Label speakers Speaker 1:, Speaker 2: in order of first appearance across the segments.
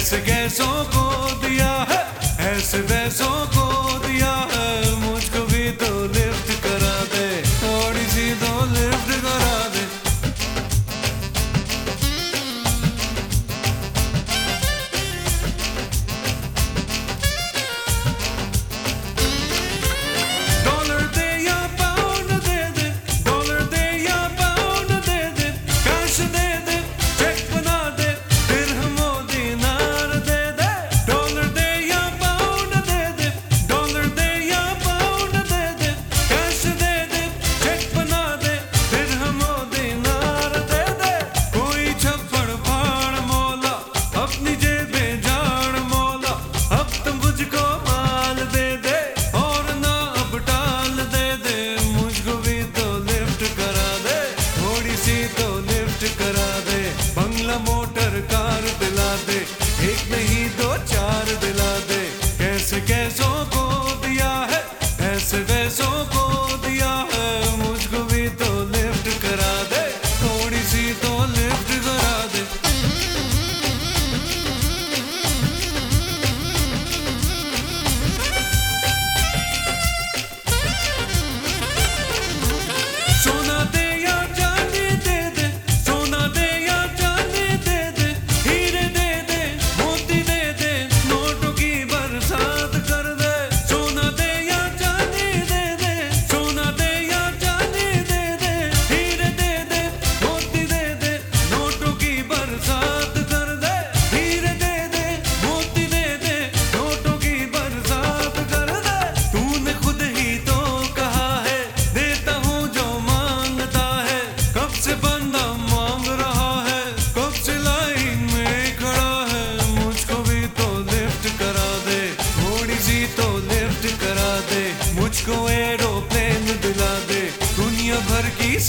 Speaker 1: ese queso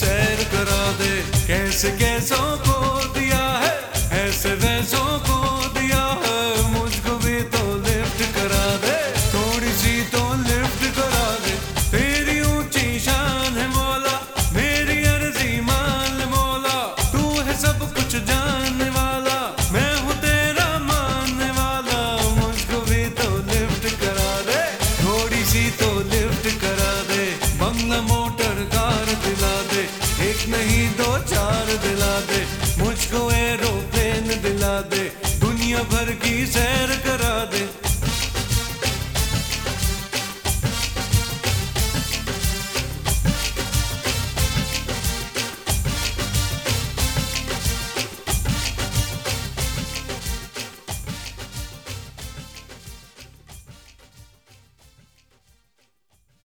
Speaker 1: सैर करा दे। कैसे कैसों को दिया है, ऐसे वैसों को दिया है। मुझको भी तो लिफ्ट करा दे, थोड़ी सी तो लिफ्ट करा दे। तेरी ऊँची शान है मौला, मेरी अर्जी मान मौला। तू है सब कुछ जानने वाला, मैं हूँ तेरा मानने वाला। मुझको भी तो लिफ्ट करा दे, थोड़ी सी तो लिफ्ट करा दे। बंगला नहीं, दो चार दिला दे। मुझको एरोप्लेन दिला दे। दुनिया भर की सैर करा दे।